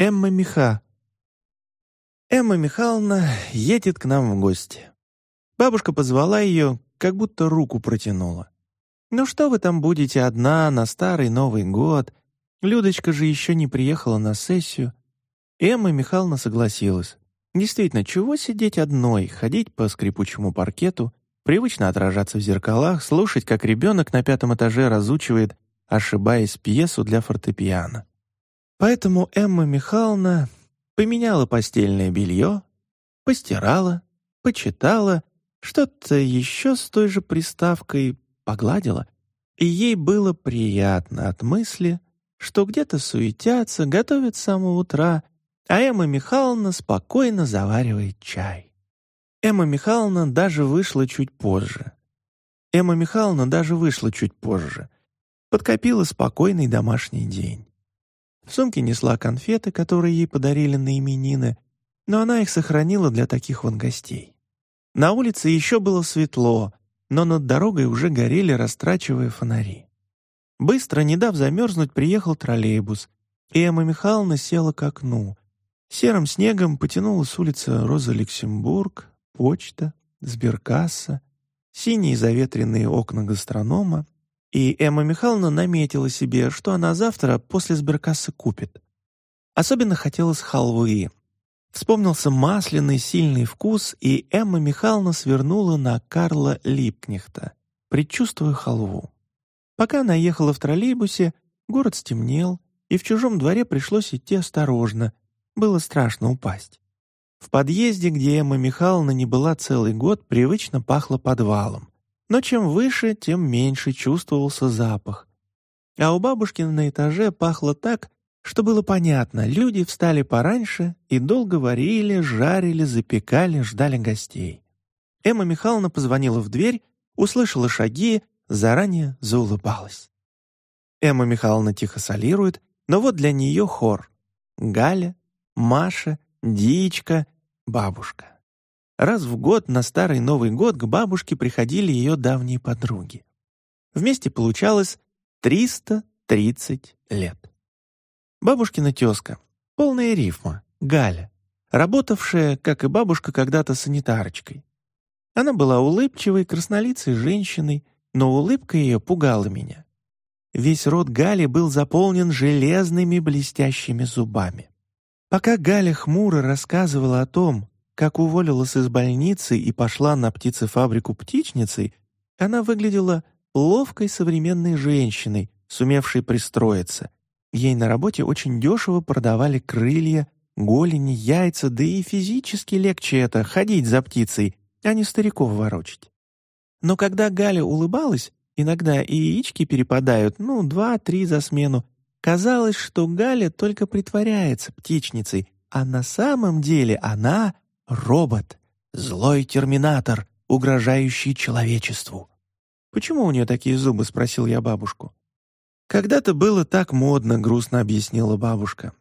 Эмма Миха. Эмма Михайловна едет к нам в гости. Бабушка позвала ее, как будто руку протянула. «Ну что вы там будете одна на старый Новый год? Людочка же еще не приехала на сессию». Эмма Михайловна согласилась. Действительно, чего сидеть одной, ходить по скрипучему паркету, привычно отражаться в зеркалах, слушать, как ребенок на пятом этаже разучивает, ошибаясь, пьесу для фортепиано. Поэтому Эмма Михайловна поменяла постельное белье, постирала, почитала, что-то еще с той же приставкой погладила, и ей было приятно от мысли, что где-то суетятся, готовят с самого утра, а Эмма Михайловна спокойно заваривает чай. Эмма Михайловна даже вышла чуть позже. Эмма Михайловна даже вышла чуть позже. Подкопила спокойный домашний день. В сумке несла конфеты, которые ей подарили на именины, но она их сохранила для таких вот гостей. На улице еще было светло, но над дорогой уже горели, растрачивая фонари. Быстро, не дав замерзнуть, приехал троллейбус, и Эмма Михайловна села к окну. Серым снегом потянула с улицы Роза Люксембург, почта, сберкасса, синие заветренные окна гастронома, и Эмма Михайловна наметила себе, что она завтра после сберкассы купит. Особенно хотелось халвы. Вспомнился масляный сильный вкус, и Эмма Михайловна свернула на Карла Липкнехта, предчувствуя халву. Пока она ехала в троллейбусе, город стемнел, и в чужом дворе пришлось идти осторожно, было страшно упасть. В подъезде, где Эмма Михайловна не была целый год, привычно пахло подвалом. Но чем выше, тем меньше чувствовался запах. А у бабушки на этаже пахло так, что было понятно, люди встали пораньше и долго варили, жарили, запекали, ждали гостей. Эмма Михайловна позвонила в дверь, услышала шаги, заранее заулыбалась. Эмма Михайловна тихо солирует, но вот для нее хор. Галя, Маша, Дичка, бабушка. Раз в год на Старый Новый год к бабушке приходили ее давние подруги. Вместе получалось 330 лет. Бабушкина тезка, полная рифма, Галя, работавшая, как и бабушка, когда-то санитарочкой. Она была улыбчивой, краснолицей женщиной, но улыбка ее пугала меня. Весь рот Гали был заполнен железными блестящими зубами. Пока Галя хмуро рассказывала о том, как уволилась из больницы и пошла на птицефабрику птичницей, она выглядела ловкой современной женщиной, сумевшей пристроиться. Ей на работе очень дешево продавали крылья, голени, яйца, да и физически легче это — ходить за птицей, а не стариков ворочать. Но когда Галя улыбалась, иногда и яички перепадают, ну, два-три за смену, казалось, что Галя только притворяется птичницей, а на самом деле она Робот, злой терминатор, угрожающий человечеству. «Почему у нее такие зубы?» — спросил я бабушку. «Когда-то было так модно», — грустно объяснила бабушка.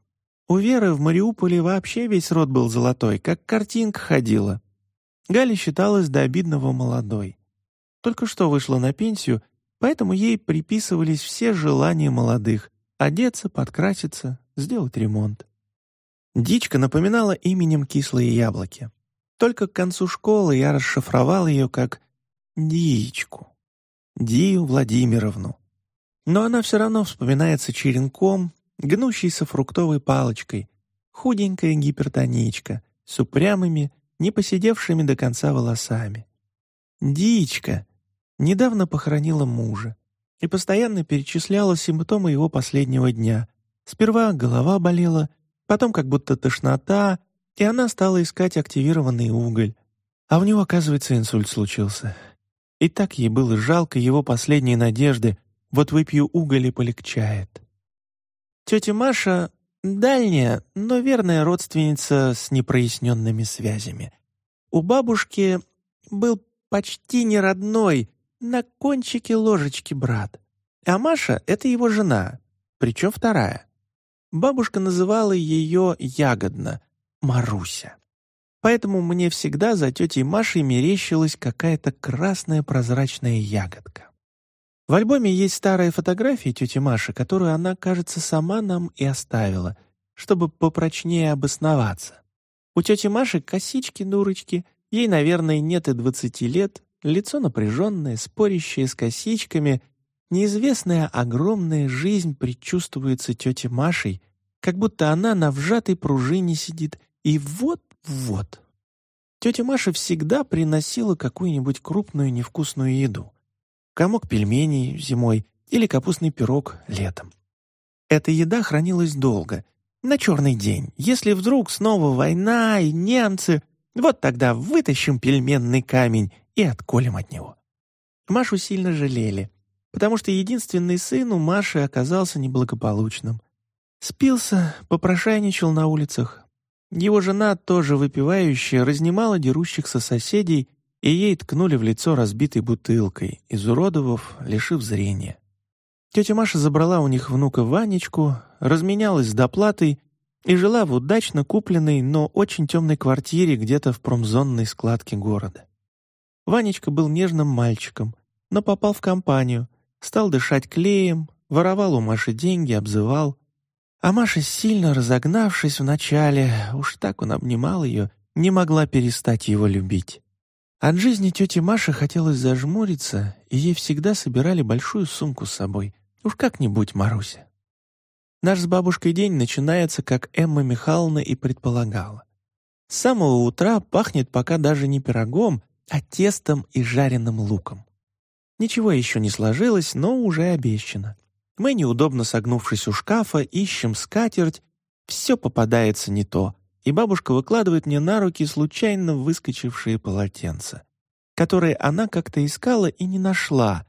«У Веры в Мариуполе вообще весь рот был золотой, как картинка ходила. Галя считалась до обидного молодой. Только что вышла на пенсию, поэтому ей приписывались все желания молодых — одеться, подкраситься, сделать ремонт. Дичка напоминала именем кислые яблоки. Только к концу школы я расшифровал ее как Дичку, Дию Владимировну. Но она все равно вспоминается черенком, гнущейся фруктовой палочкой, худенькая гипертоничка с упрямыми, не посидевшими до конца волосами. Дичка недавно похоронила мужа и постоянно перечисляла симптомы его последнего дня. Сперва голова болела, Потом как будто тошнота, и она стала искать активированный уголь. А в него, оказывается, инсульт случился. И так ей было жалко его последней надежды, вот выпью уголь и полегчает. Тетя Маша — дальняя, но верная родственница с непроясненными связями. У бабушки был почти не родной, на кончике ложечки брат. А Маша — это его жена, причем вторая. Бабушка называла ее ягодно — Маруся. Поэтому мне всегда за тетей Машей мерещилась какая-то красная прозрачная ягодка. В альбоме есть старая фотография тети Маши, которую она, кажется, сама нам и оставила. чтобы попрочнее обосноваться. У тети Маши косички-дурочки, ей, наверное, нет и двадцати лет, лицо напряженное, спорящее с косичками, неизвестная огромная жизнь предчувствуется тете Машей, как будто она на вжатой пружине сидит, и вот-вот. Тетя Маша всегда приносила какую-нибудь крупную невкусную еду. Комок пельменей зимой или капустный пирог летом. Эта еда хранилась долго, на черный день. Если вдруг снова война и немцы, вот тогда вытащим пельменный камень и отколем от него. Машу сильно жалели, потому что единственный сын у Маши оказался неблагополучным. Спился, попрошайничал на улицах. Его жена, тоже выпивающая, разнимала дерущихся соседей, и ей ткнули в лицо разбитой бутылкой, изуродовав, лишив зрения. Тетя Маша забрала у них внука Ванечку, разменялась с доплатой и жила в удачно купленной, но очень темной квартире где-то в промзонной складке города. Ванечка был нежным мальчиком, но попал в компанию, стал дышать клеем, воровал у Маши деньги, обзывал. А Маша, сильно разогнавшись вначале, уж так он обнимал ее, не могла перестать его любить. От жизни тети Маши хотелось зажмуриться, и ей всегда собирали большую сумку с собой. Уж как-нибудь, Маруся. Наш с бабушкой день начинается, как Эмма Михайловна и предполагала. С самого утра пахнет пока даже не пирогом, а тестом и жареным луком. Ничего еще не сложилось, но уже обещано. Мы, неудобно согнувшись у шкафа, ищем скатерть, все попадается не то, и бабушка выкладывает мне на руки случайно выскочившие полотенца, которые она как-то искала и не нашла.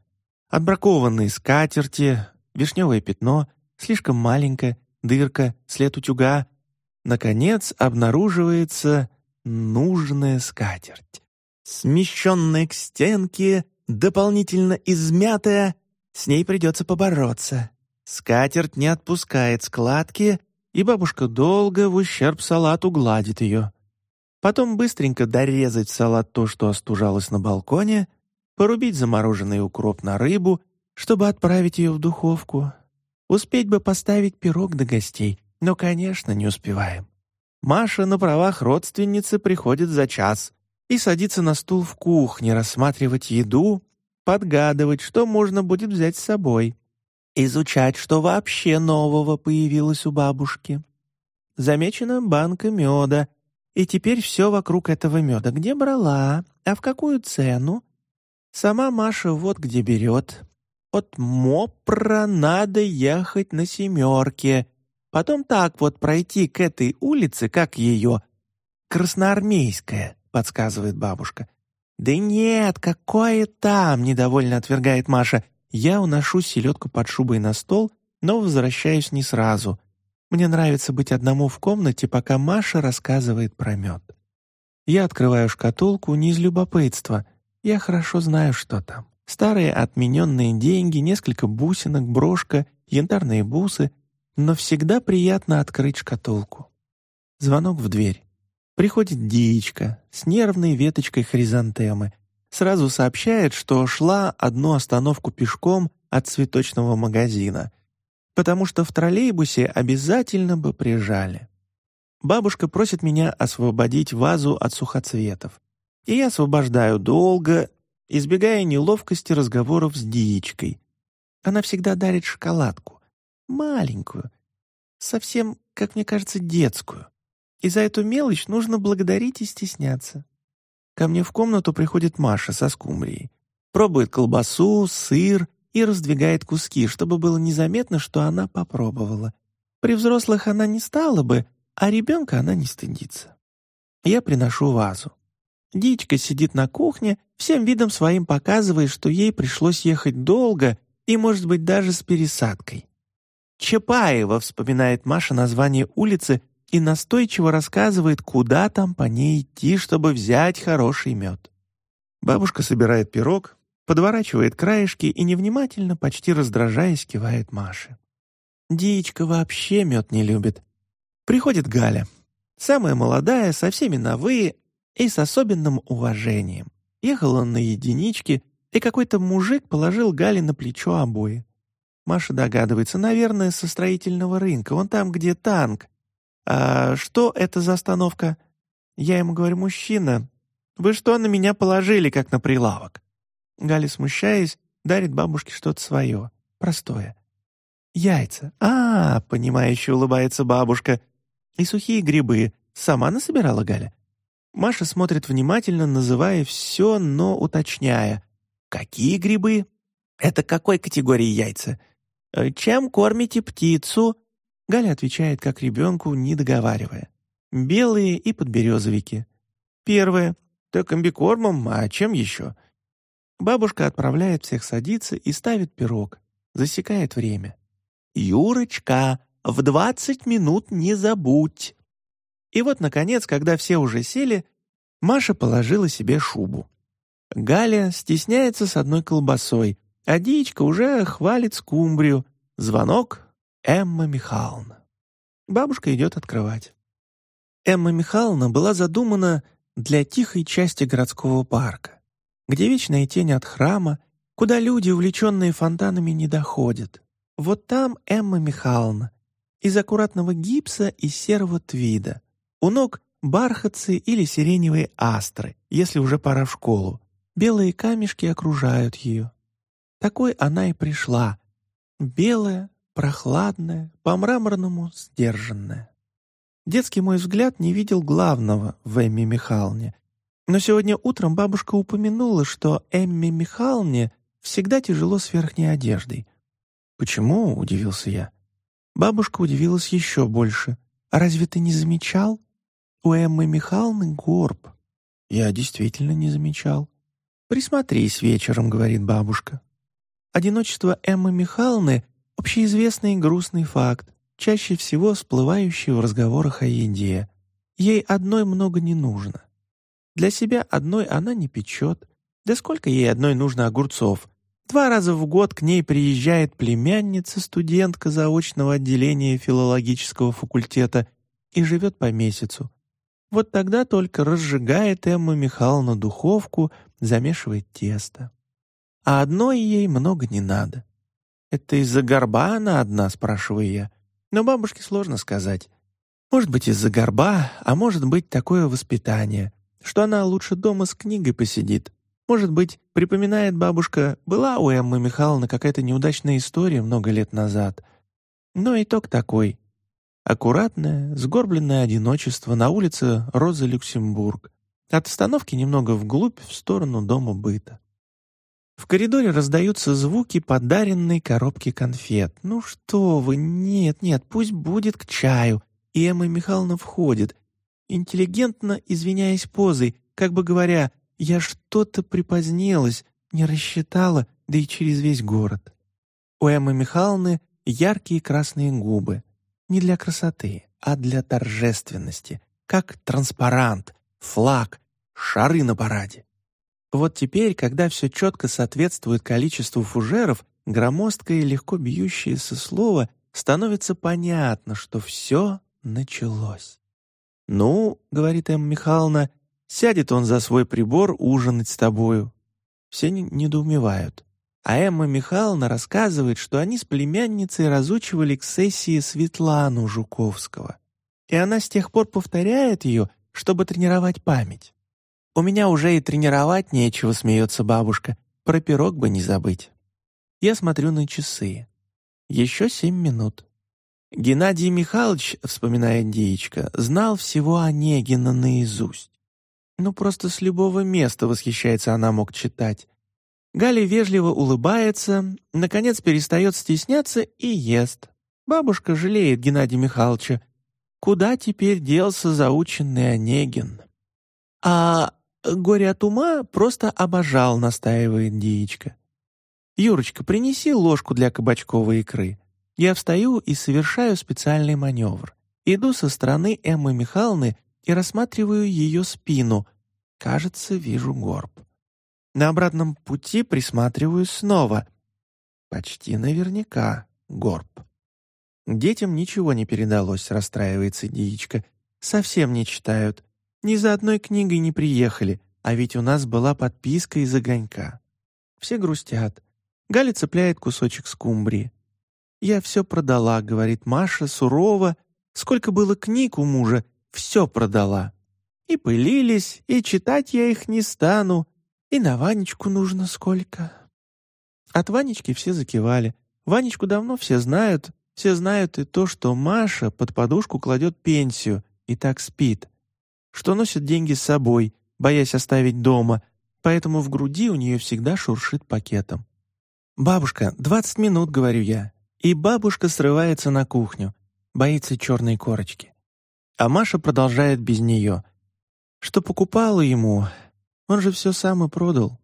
Отбракованные скатерти, вишневое пятно, слишком маленькое, дырка, след утюга. Наконец обнаруживается нужная скатерть. Смещенная к стенке, дополнительно измятая, с ней придется побороться. Скатерть не отпускает складки, и бабушка долго в ущерб салату гладит ее. Потом быстренько дорезать в салат то, что остужалось на балконе, порубить замороженный укроп на рыбу, чтобы отправить ее в духовку. Успеть бы поставить пирог до гостей, но, конечно, не успеваем. Маша на правах родственницы приходит за час и садится на стул в кухне рассматривать еду, подгадывать, что можно будет взять с собой изучать, что вообще нового появилось у бабушки. Замечена банка меда, и теперь все вокруг этого меда. Где брала, а в какую цену? Сама Маша вот где берет. От Мопра надо ехать на семерке, потом так вот пройти к этой улице, как ее, Красноармейская, подсказывает бабушка. «Да нет, какое там!» — недовольно отвергает Маша — я уношу селедку под шубой на стол, но возвращаюсь не сразу. Мне нравится быть одному в комнате, пока Маша рассказывает про мед. Я открываю шкатулку не из любопытства. Я хорошо знаю, что там. Старые отмененные деньги, несколько бусинок, брошка, янтарные бусы. Но всегда приятно открыть шкатулку. Звонок в дверь. Приходит Диечка с нервной веточкой хризантемы, сразу сообщает, что шла одну остановку пешком от цветочного магазина, потому что в троллейбусе обязательно бы прижали. Бабушка просит меня освободить вазу от сухоцветов, и я освобождаю долго, избегая неловкости разговоров с Диечкой. Она всегда дарит шоколадку, маленькую, совсем, как мне кажется, детскую. И за эту мелочь нужно благодарить и стесняться. Ко мне в комнату приходит Маша со скумбрией. Пробует колбасу, сыр и раздвигает куски, чтобы было незаметно, что она попробовала. При взрослых она не стала бы, а ребенка она не стыдится. Я приношу вазу. Дичка сидит на кухне, всем видом своим показывая, что ей пришлось ехать долго и, может быть, даже с пересадкой. Чапаева вспоминает Маша название улицы, и настойчиво рассказывает, куда там по ней идти, чтобы взять хороший мед. Бабушка собирает пирог, подворачивает краешки и невнимательно, почти раздражаясь, кивает Маше. Дичка вообще мед не любит. Приходит Галя, самая молодая, со всеми на «вы» и с особенным уважением. Ехала на единичке, и какой-то мужик положил Гале на плечо обои. Маша догадывается, наверное, со строительного рынка, он там, где танк, «А что это за остановка?» Я ему говорю, «Мужчина, вы что на меня положили, как на прилавок?» Галя, смущаясь, дарит бабушке что-то свое, простое. «Яйца. А, — понимающе улыбается бабушка. И сухие грибы. Сама насобирала Галя?» Маша смотрит внимательно, называя все, но уточняя. «Какие грибы? Это какой категории яйца? Э, чем кормите птицу?» Галя отвечает, как ребенку, не договаривая. «Белые и подберезовики». Первое. Так комбикормом, а чем еще? Бабушка отправляет всех садиться и ставит пирог. Засекает время. «Юрочка, в двадцать минут не забудь!» И вот, наконец, когда все уже сели, Маша положила себе шубу. Галя стесняется с одной колбасой, а Дичка уже хвалит скумбрию. Звонок — Эмма Михайловна. Бабушка идет открывать. Эмма Михайловна была задумана для тихой части городского парка, где вечная тень от храма, куда люди, увлеченные фонтанами, не доходят. Вот там Эмма Михайловна, из аккуратного гипса и серого твида, у ног бархатцы или сиреневые астры, если уже пора в школу. Белые камешки окружают ее. Такой она и пришла. Белая, прохладная, по-мраморному сдержанная. Детский мой взгляд не видел главного в Эмме Михайловне. Но сегодня утром бабушка упомянула, что Эмме Михайловне всегда тяжело с верхней одеждой. «Почему?» — удивился я. Бабушка удивилась еще больше. «А разве ты не замечал?» У Эммы Михайловны горб. Я действительно не замечал. «Присмотрись вечером», — говорит бабушка. Одиночество Эммы Михайловны — общеизвестный грустный факт, чаще всего всплывающий в разговорах о еде. Ей одной много не нужно. Для себя одной она не печет. Да сколько ей одной нужно огурцов? Два раза в год к ней приезжает племянница-студентка заочного отделения филологического факультета и живет по месяцу. Вот тогда только разжигает Эмма Михайловна духовку, замешивает тесто. А одной ей много не надо. «Это из-за горба она одна?» — спрашиваю я. Но бабушке сложно сказать. Может быть, из-за горба, а может быть, такое воспитание, что она лучше дома с книгой посидит. Может быть, припоминает бабушка, была у Эммы Михайловны какая-то неудачная история много лет назад. Но итог такой. Аккуратное, сгорбленное одиночество на улице Роза Люксембург. От остановки немного вглубь, в сторону дома быта. В коридоре раздаются звуки подаренной коробки конфет. «Ну что вы, нет, нет, пусть будет к чаю». И Эмма Михайловна входит, интеллигентно извиняясь позой, как бы говоря, «Я что-то припозднилась, не рассчитала, да и через весь город». У Эммы Михайловны яркие красные губы, не для красоты, а для торжественности, как транспарант, флаг, шары на параде. Вот теперь, когда все четко соответствует количеству фужеров, громоздкое и легко бьющееся слово, становится понятно, что все началось. «Ну, — говорит Эмма Михайловна, — сядет он за свой прибор ужинать с тобою». Все недоумевают. А Эмма Михайловна рассказывает, что они с племянницей разучивали к сессии Светлану Жуковского. И она с тех пор повторяет ее, чтобы тренировать память. «У меня уже и тренировать нечего», — смеется бабушка. «Про пирог бы не забыть». Я смотрю на часы. Еще семь минут. Геннадий Михайлович, вспоминает Диечка, знал всего Онегина наизусть. Ну, просто с любого места, восхищается она, мог читать. Галя вежливо улыбается, наконец перестает стесняться и ест. Бабушка жалеет Геннадия Михайловича. Куда теперь делся заученный Онегин? А горе от ума просто обожал, настаивает Диечка. «Юрочка, принеси ложку для кабачковой икры». Я встаю и совершаю специальный маневр. Иду со стороны Эммы Михайловны и рассматриваю ее спину. Кажется, вижу горб. На обратном пути присматриваюсь снова. Почти наверняка горб. Детям ничего не передалось, расстраивается Диечка. Совсем не читают. Ни за одной книгой не приехали, а ведь у нас была подписка из огонька. Все грустят. Галя цепляет кусочек скумбрии. «Я все продала», — говорит Маша сурово, Сколько было книг у мужа, все продала. И пылились, и читать я их не стану, и на Ванечку нужно сколько». От Ванечки все закивали. Ванечку давно все знают, все знают и то, что Маша под подушку кладет пенсию и так спит, что носит деньги с собой, боясь оставить дома, поэтому в груди у нее всегда шуршит пакетом. «Бабушка, двадцать минут», — говорю я, и бабушка срывается на кухню, боится черной корочки. А Маша продолжает без нее. Что покупала ему, он же все сам и продал.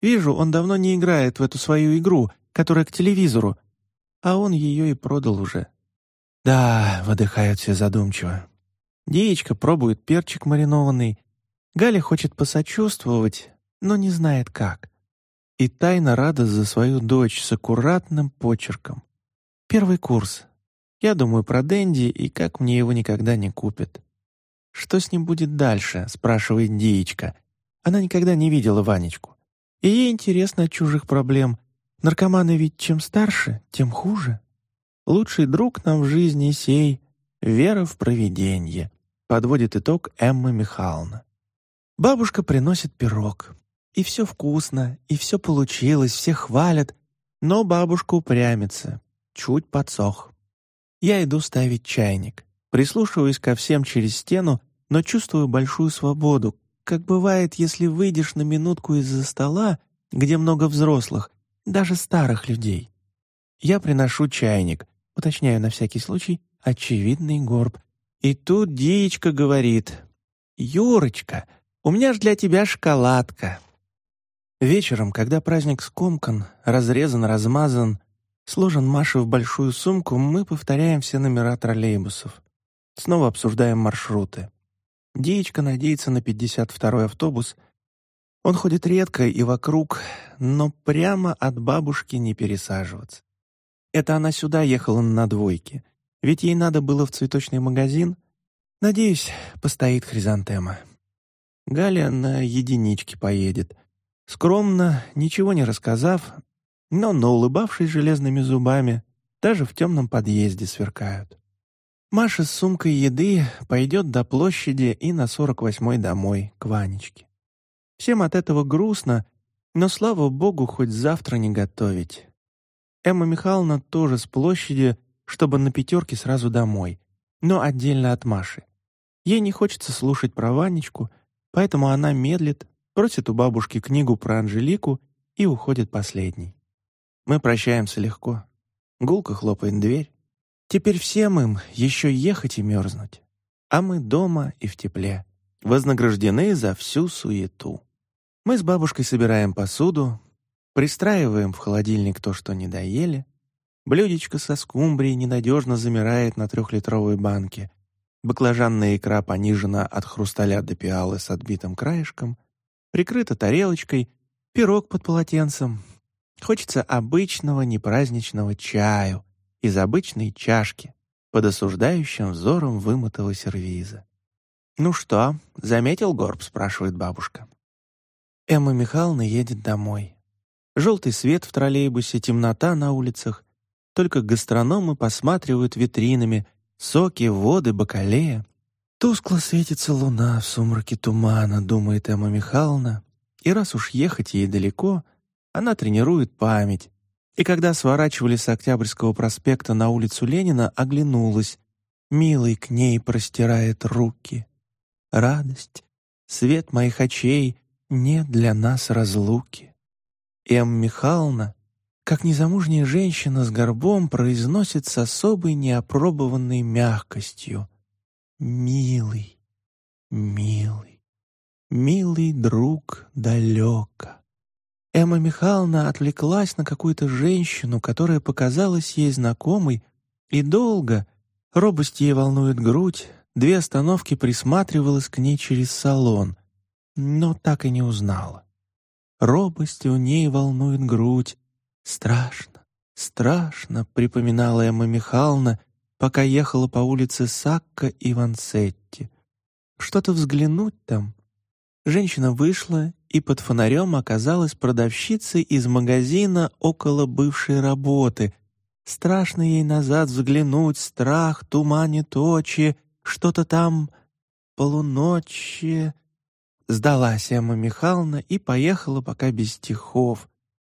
Вижу, он давно не играет в эту свою игру, которая к телевизору, а он ее и продал уже. Да, выдыхают все задумчиво. Деечка пробует перчик маринованный. Галя хочет посочувствовать, но не знает как. И тайно рада за свою дочь с аккуратным почерком. Первый курс. Я думаю про Дэнди и как мне его никогда не купят. «Что с ним будет дальше?» — спрашивает Деечка. Она никогда не видела Ванечку. И ей интересно от чужих проблем, Наркоманы ведь чем старше, тем хуже. Лучший друг нам в жизни сей — вера в провиденье, подводит итог Эмма Михайловна. Бабушка приносит пирог. И все вкусно, и все получилось, все хвалят, но бабушка упрямится, чуть подсох. Я иду ставить чайник, прислушиваюсь ко всем через стену, но чувствую большую свободу, как бывает, если выйдешь на минутку из-за стола, где много взрослых, даже старых людей. Я приношу чайник, уточняю на всякий случай очевидный горб. И тут Диечка говорит, «Юрочка, у меня ж для тебя шоколадка». Вечером, когда праздник скомкан, разрезан, размазан, сложен Маше в большую сумку, мы повторяем все номера троллейбусов. Снова обсуждаем маршруты. Диечка надеется на 52-й автобус, он ходит редко и вокруг, но прямо от бабушки не пересаживаться. Это она сюда ехала на двойке, ведь ей надо было в цветочный магазин. Надеюсь, постоит хризантема. Галя на единичке поедет. Скромно, ничего не рассказав, но наулыбавшись железными зубами, даже в темном подъезде сверкают. Маша с сумкой еды пойдет до площади и на 48-й домой, к Ванечке. Всем от этого грустно, но, слава богу, хоть завтра не готовить. Эмма Михайловна тоже с площади, чтобы на пятерке сразу домой, но отдельно от Маши. Ей не хочется слушать про Ванечку, поэтому она медлит, просит у бабушки книгу про Анжелику и уходит последней. Мы прощаемся легко. Гулко хлопает дверь. Теперь всем им еще ехать и мерзнуть. А мы дома и в тепле, вознаграждены за всю суету. Мы с бабушкой собираем посуду, пристраиваем в холодильник то, что не доели. Блюдечко со скумбрией ненадежно замирает на трехлитровой банке. Баклажанная икра понижена от хрусталя до пиалы с отбитым краешком. Прикрыта тарелочкой, пирог под полотенцем. Хочется обычного непраздничного чаю из обычной чашки под осуждающим взором вымытого сервиза. «Ну что, заметил горб?» — спрашивает бабушка. Эмма Михайловна едет домой. Желтый свет в троллейбусе, темнота на улицах. Только гастрономы посматривают витринами, соки, воды, бакалея. Тускло светится луна в сумраке тумана, думает Эмма Михайловна. И раз уж ехать ей далеко, она тренирует память. И когда сворачивали с Октябрьского проспекта на улицу Ленина, оглянулась. Милый к ней простирает руки. Радость, свет моих очей — нет для нас разлуки. М. Михайловна, как незамужняя женщина с горбом, произносит с особой неопробованной мягкостью. «Милый, милый, милый друг далеко». Эмма Михайловна отвлеклась на какую-то женщину, которая показалась ей знакомой, и долго, робость ей волнует грудь, две остановки присматривалась к ней через салон — но так и не узнала. Робость у ней волнует грудь. Страшно, страшно, припоминала Эмма Михайловна, пока ехала по улице Сакка и Вансетти. Что-то взглянуть там. Женщина вышла и под фонарем оказалась продавщицей из магазина около бывшей работы, Страшно ей назад взглянуть, страх туманит очи, что-то там полуночи. Сдалась Эмма Михайловна и поехала пока без стихов,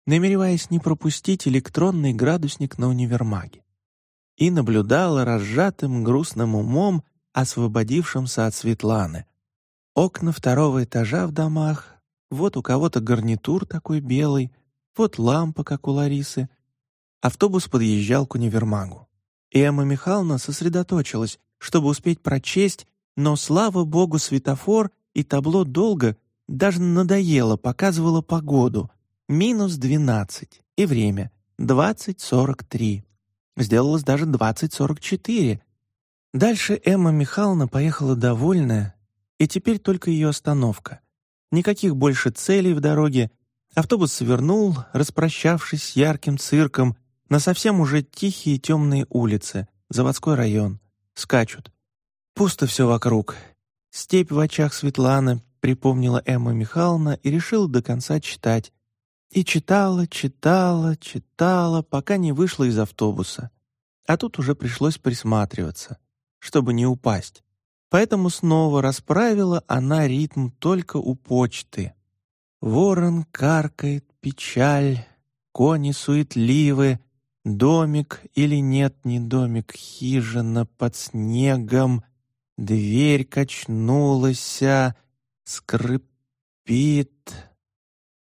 намереваясь не пропустить электронный градусник на универмаге. И наблюдала разжатым грустным умом, освободившимся от Светланы. Окна второго этажа в домах, вот у кого-то гарнитур такой белый, вот лампа, как у Ларисы. Автобус подъезжал к универмагу. И Эмма Михайловна сосредоточилась, чтобы успеть прочесть, но, слава богу, светофор и табло долго, даже надоело, показывало погоду. Минус двенадцать. И время. Двадцать сорок три. Сделалось даже двадцать сорок четыре. Дальше Эмма Михайловна поехала довольная, и теперь только ее остановка. Никаких больше целей в дороге. Автобус свернул, распрощавшись с ярким цирком, на совсем уже тихие темные улицы, заводской район. Скачут. Пусто все вокруг. Степь в очах Светланы, припомнила Эмма Михайловна и решила до конца читать. И читала, читала, читала, пока не вышла из автобуса. А тут уже пришлось присматриваться, чтобы не упасть. Поэтому снова расправила она ритм только у почты. Ворон каркает, печаль, кони суетливы, домик или нет не домик, хижина под снегом, дверь качнулась, скрипит.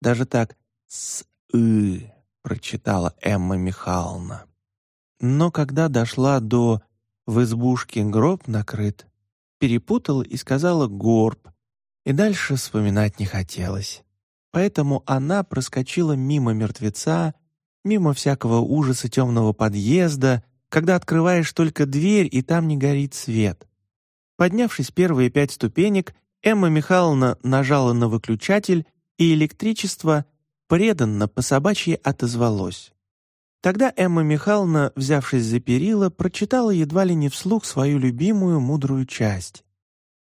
Даже так «с-ы», прочитала Эмма Михайловна. Но когда дошла до «в избушке гроб накрыт», перепутала и сказала «горб», и дальше вспоминать не хотелось. Поэтому она проскочила мимо мертвеца, мимо всякого ужаса темного подъезда, когда открываешь только дверь, и там не горит свет. Поднявшись первые пять ступенек, Эмма Михайловна нажала на выключатель, и электричество преданно по собачьи отозвалось. Тогда Эмма Михайловна, взявшись за перила, прочитала едва ли не вслух свою любимую мудрую часть.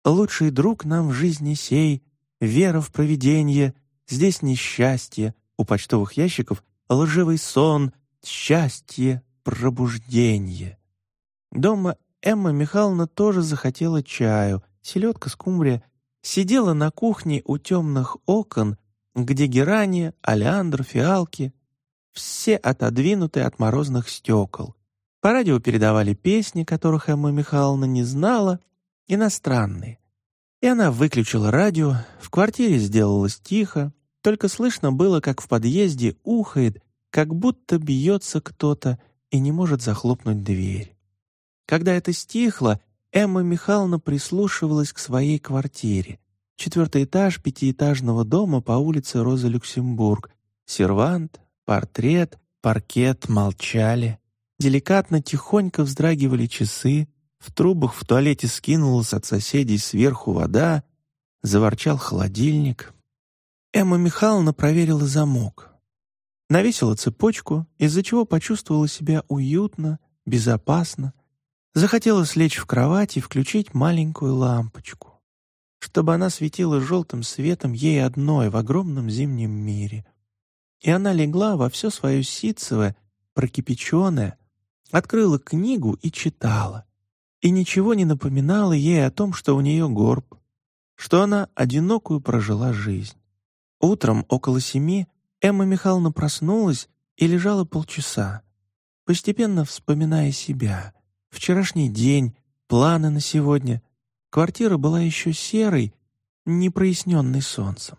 «Лучший друг нам в жизни сей, вера в провиденье, здесь несчастье, у почтовых ящиков лживый сон, счастье, пробуждение». Дома Эмма Михайловна тоже захотела чаю, селедка, скумбрия, сидела на кухне у темных окон, где герани, олеандр, фиалки, все отодвинуты от морозных стекол. По радио передавали песни, которых Эмма Михайловна не знала, иностранные. И она выключила радио, в квартире сделалось тихо, только слышно было, как в подъезде ухает, как будто бьется кто-то и не может захлопнуть дверь. Когда это стихло, Эмма Михайловна прислушивалась к своей квартире. Четвертый этаж пятиэтажного дома по улице Роза Люксембург. Сервант, Портрет, паркет молчали. Деликатно, тихонько вздрагивали часы. В трубах в туалете скинулась от соседей сверху вода. Заворчал холодильник. Эмма Михайловна проверила замок. Навесила цепочку, из-за чего почувствовала себя уютно, безопасно. Захотела слечь в кровать и включить маленькую лампочку, чтобы она светила желтым светом ей одной в огромном зимнем мире — и она легла во все свое ситцевое, прокипяченное, открыла книгу и читала. И ничего не напоминало ей о том, что у нее горб, что она одинокую прожила жизнь. Утром около семи Эмма Михайловна проснулась и лежала полчаса, постепенно вспоминая себя, вчерашний день, планы на сегодня. Квартира была еще серой, не проясненной солнцем.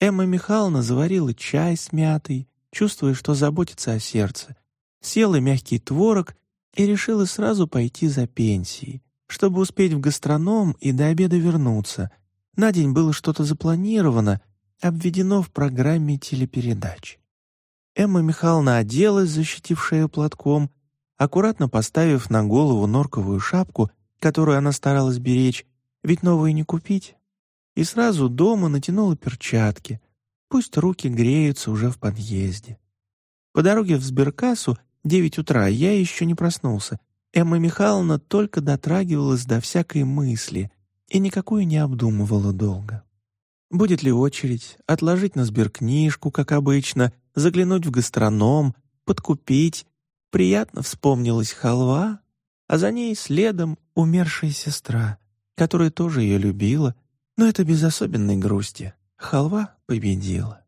Эмма Михайловна заварила чай с мятой, чувствуя, что заботится о сердце, съела мягкий творог и решила сразу пойти за пенсией, чтобы успеть в гастроном и до обеда вернуться. На день было что-то запланировано, обведено в программе телепередач. Эмма Михайловна оделась, защитив шею платком, аккуратно поставив на голову норковую шапку, которую она старалась беречь, ведь новую не купить и сразу дома натянула перчатки. Пусть руки греются уже в подъезде. По дороге в сберкассу девять утра я еще не проснулся. Эмма Михайловна только дотрагивалась до всякой мысли и никакую не обдумывала долго. Будет ли очередь, отложить на сберкнижку, как обычно, заглянуть в гастроном, подкупить, Приятно вспомнилась халва, а за ней следом умершая сестра, которая тоже ее любила, но это без особенной грусти. Халва победила.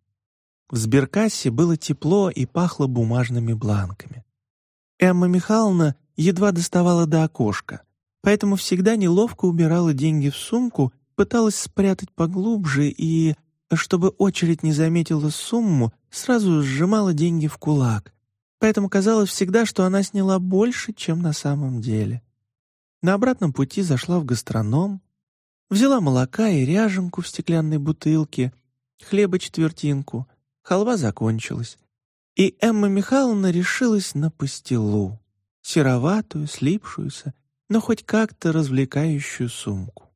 В сберкассе было тепло и пахло бумажными бланками. Эмма Михайловна едва доставала до окошка, поэтому всегда неловко убирала деньги в сумку, пыталась спрятать поглубже и, чтобы очередь не заметила сумму, сразу сжимала деньги в кулак. Поэтому казалось всегда, что она сняла больше, чем на самом деле. На обратном пути зашла в гастроном, взяла молока и ряженку в стеклянной бутылке, хлеба четвертинку, халва закончилась. И Эмма Михайловна решилась на пастилу, сероватую, слипшуюся, но хоть как-то развлекающую сумку.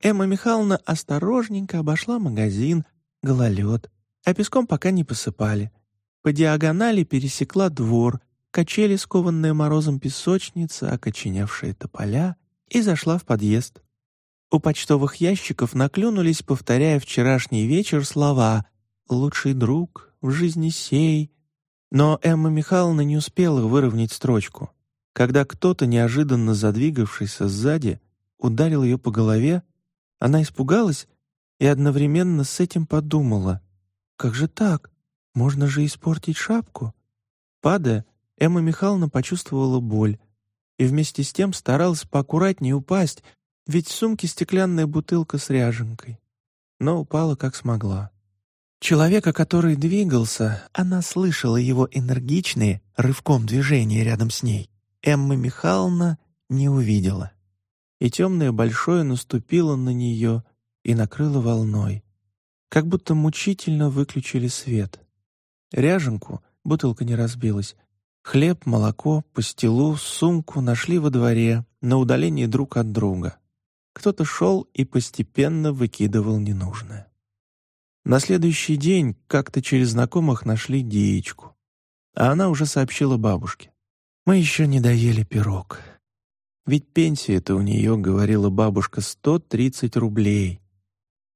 Эмма Михайловна осторожненько обошла магазин, гололед, а песком пока не посыпали. По диагонали пересекла двор, качели, скованные морозом песочница, окоченевшие тополя, и зашла в подъезд. У почтовых ящиков наклюнулись, повторяя вчерашний вечер слова «лучший друг в жизни сей». Но Эмма Михайловна не успела выровнять строчку, когда кто-то, неожиданно задвигавшийся сзади, ударил ее по голове она испугалась и одновременно с этим подумала, «Как же так? Можно же испортить шапку?» Падая, Эмма Михайловна почувствовала боль и вместе с тем старалась поаккуратнее упасть, ведь в сумке стеклянная бутылка с ряженкой. Но упала как смогла. Человека, который двигался, она слышала его энергичные, рывком движения рядом с ней. Эмма Михайловна не увидела и темное большое наступило на нее и накрыло волной. Как будто мучительно выключили свет. Ряженку, бутылка не разбилась, хлеб, молоко, пастилу, сумку нашли во дворе, на удалении друг от друга. Кто-то шел и постепенно выкидывал ненужное. На следующий день как-то через знакомых нашли Диечку. А она уже сообщила бабушке. «Мы еще не доели пирог. Ведь пенсия-то у нее, говорила бабушка, 130 рублей.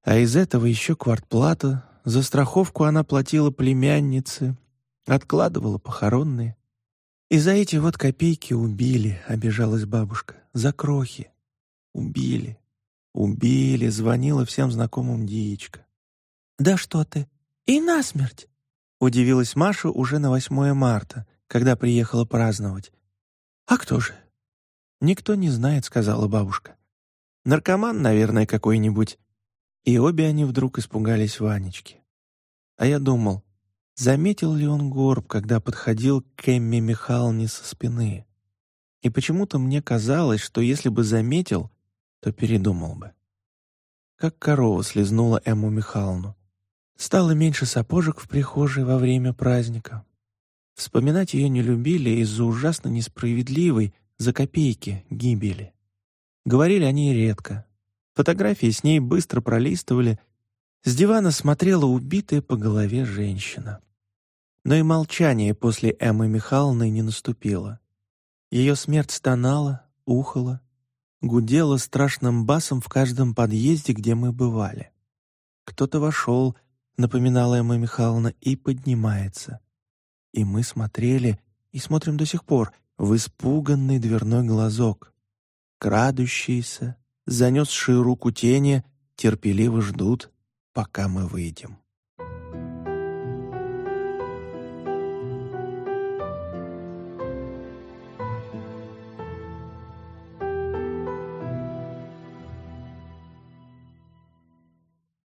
А из этого еще квартплата, за страховку она платила племяннице, откладывала похоронные. И за эти вот копейки убили, обижалась бабушка, за крохи. Убили, убили, звонила всем знакомым Диечка. «Да что ты, и насмерть!» Удивилась Маша уже на 8 марта, когда приехала праздновать. «А кто же? «Никто не знает», — сказала бабушка. «Наркоман, наверное, какой-нибудь». И обе они вдруг испугались Ванечки. А я думал, заметил ли он горб, когда подходил к Эмме Михайловне со спины. И почему-то мне казалось, что если бы заметил, то передумал бы. Как корова слезнула Эмму Михайловну. Стало меньше сапожек в прихожей во время праздника. Вспоминать ее не любили из-за ужасно несправедливой, за копейки гибели. Говорили они редко. Фотографии с ней быстро пролистывали. С дивана смотрела убитая по голове женщина. Но и молчание после Эммы Михайловны не наступило. Ее смерть стонала, ухала, гудела страшным басом в каждом подъезде, где мы бывали. Кто-то вошел, напоминала Эмма Михайловна, и поднимается. И мы смотрели, и смотрим до сих пор, в испуганный дверной глазок. Крадущиеся, занесшие руку тени, терпеливо ждут, пока мы выйдем.